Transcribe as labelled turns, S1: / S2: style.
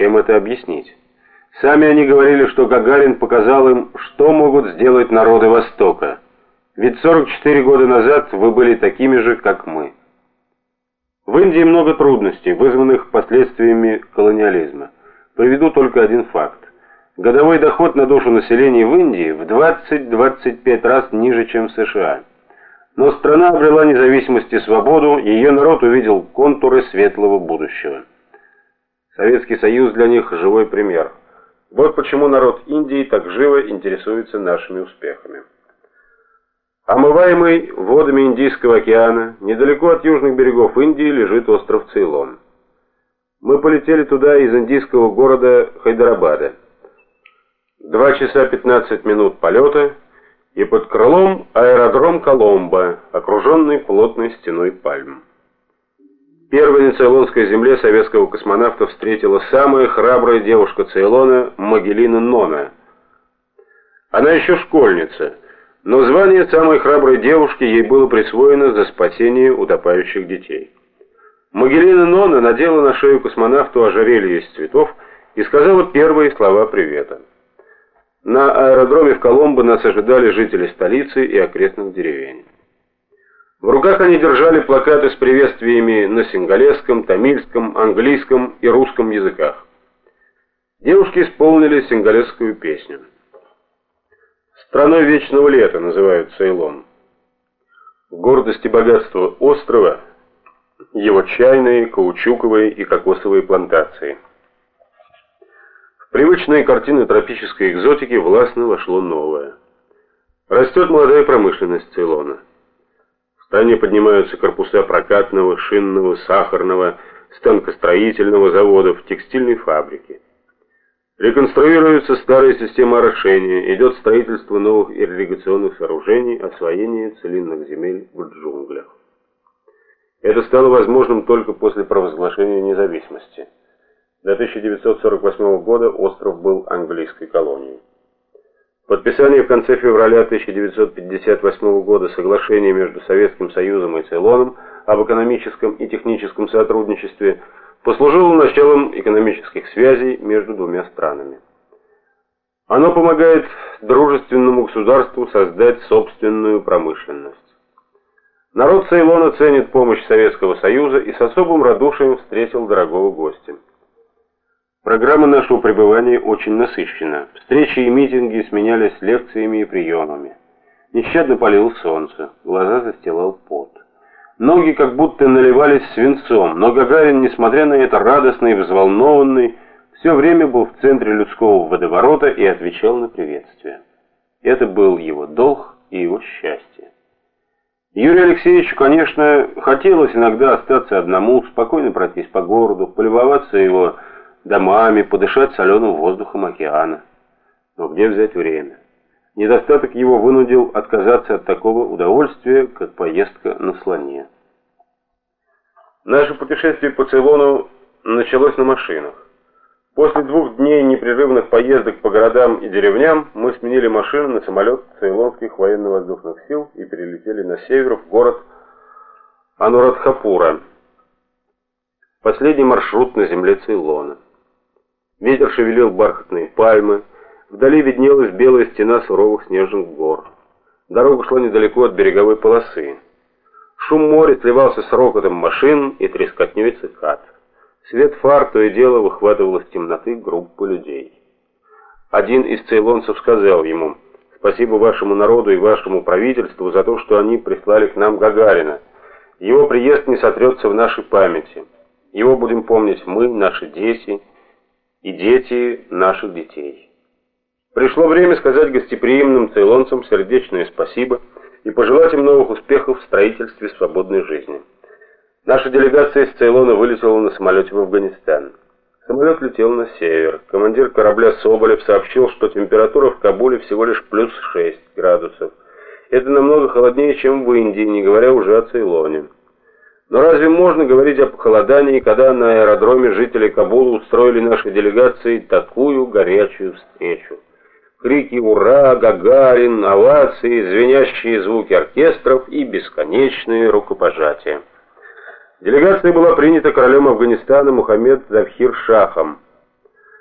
S1: Чем это объяснить? Сами они говорили, что Гагарин показал им, что могут сделать народы Востока. Ведь 44 года назад вы были такими же, как мы. В Индии много трудностей, вызванных последствиями колониализма. Приведу только один факт. Годовой доход на душу населения в Индии в 20-25 раз ниже, чем в США. Но страна обрела независимость и свободу, ее народ увидел контуры светлого будущего. Советский Союз для них живой пример. Вот почему народ Индии так живо интересуется нашими успехами. Омываемый водами Индийского океана, недалеко от южных берегов Индии лежит остров Цейлон. Мы полетели туда из индийского города Хайдарабада. Два часа 15 минут полета, и под крылом аэродром Коломбо, окруженный плотной стеной пальм. Первой на Цейлонской земле советского космонавта встретила самая храбрая девушка Цейлона Магеллина Нона. Она еще школьница, но звание самой храброй девушки ей было присвоено за спасение утопающих детей. Магеллина Нона надела на шею космонавту ожерелье из цветов и сказала первые слова привета. На аэродроме в Коломбо нас ожидали жители столицы и окрестных деревень. В руках они держали плакаты с приветствиями на сингалесском, тамильском, английском и русском языках. Девушки исполнили сингалесскую песню. Страной вечного лета называют Цейлон. Гордость и богатство острова – его чайные, каучуковые и кокосовые плантации. В привычные картины тропической экзотики властно вошло новое. Растет молодая промышленность Цейлона – стране поднимаются корпуса прокатного, шинного, сахарного, станкостроительного заводов, текстильной фабрики. Реконструируется старая система орошения, идет строительство новых ирригационных сооружений, освоение целинных земель в джунглях. Это стало возможным только после провозглашения независимости. До 1948 года остров был английской колонией. Подписание в конце февраля 1958 года соглашения между Советским Союзом и Цейлоном об экономическом и техническом сотрудничестве послужило началом экономических связей между двумя странами. Оно помогает дружественному государству создать собственную промышленность. Народ Цейлона ценит помощь Советского Союза и с особым радушием встретил дорогого гостя. Программа нашего пребывания очень насыщена. Встречи и митинги сменялись лекциями и приемами. Нещадно палило солнце, глаза застилал пот. Ноги как будто наливались свинцом, но Гагарин, несмотря на это радостный и взволнованный, все время был в центре людского водоворота и отвечал на приветствие. Это был его долг и его счастье. Юрию Алексеевичу, конечно, хотелось иногда остаться одному, спокойно пройтись по городу, полюбоваться его домами, подышать соленым воздухом океана. Но где взять время? Недостаток его вынудил отказаться от такого удовольствия, как поездка на слоне. Наше путешествие по Цейлону началось на машинах. После двух дней непрерывных поездок по городам и деревням мы сменили машину на самолет Цейлонских военно-воздушных сил и перелетели на север в город Анурадхапура, последний маршрут на земле Цейлона. Ветер шевелил бархатные пальмы, вдали виднелась белая стена суровых снежных гор. Дорога шла недалеко от береговой полосы. Шум моря сливался с рокотом машин и трескотней цикад. Свет фар то и дело выхватывал из темноты группу людей. Один из цейлонцев сказал ему, «Спасибо вашему народу и вашему правительству за то, что они прислали к нам Гагарина. Его приезд не сотрется в нашей памяти. Его будем помнить мы, наши дети, и дети наших детей. Пришло время сказать гостеприимным цейлонцам сердечное спасибо и пожелать им новых успехов в строительстве свободной жизни. Наша делегация из Цейлона вылетела на самолете в Афганистан. Самолет летел на север. Командир корабля Соболев сообщил, что температура в Кабуле всего лишь плюс 6 градусов. Это намного холоднее, чем в Индии, не говоря уже о Цейлоне. Но разве можно говорить о похолодании, когда на аэродроме жители Кабула устроили нашей делегации такую горячую встречу? Крики «Ура!», «Гагарин!», овации, звенящие звуки оркестров и бесконечные рукопожатия. Делегация была принята королем Афганистана Мухаммед Завхир Шахом.